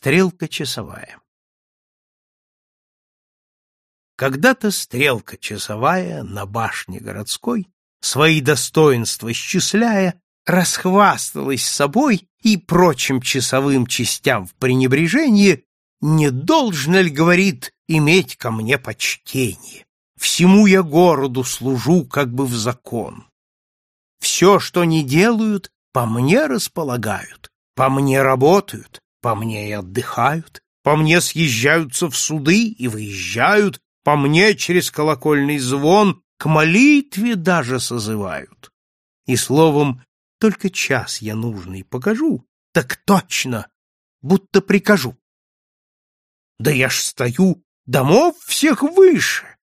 Стрелка часовая. Когда-то стрелка часовая на башне городской, свои достоинства счисляя, расхвасталась собой и прочим часовым частям в пренебрежении, не должно ли, говорит, иметь ко мне почтение? Всему я городу служу как бы в закон. Все, что не делают, по мне располагают, по мне работают, по мне и отдыхают, по мне съезжаются в суды и выезжают, по мне через колокольный звон к молитве даже созывают. И словом, только час я нужный покажу, так точно, будто прикажу. Да я ж стою домов всех выше,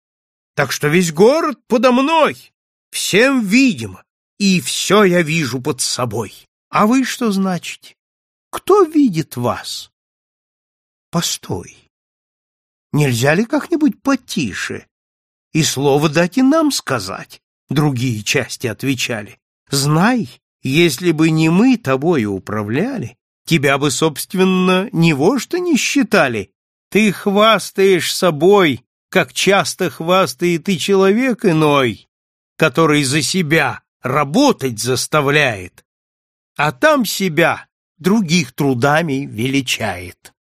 так что весь город подо мной, всем видимо, и все я вижу под собой. А вы что значите? Кто видит вас? Постой. Нельзя ли как-нибудь потише? И слово дать и нам сказать. Другие части отвечали. Знай, если бы не мы тобою управляли, тебя бы, собственно, ни во что не считали. Ты хвастаешь собой, как часто хвастает и человек иной, который за себя работать заставляет, а там себя других трудами величает.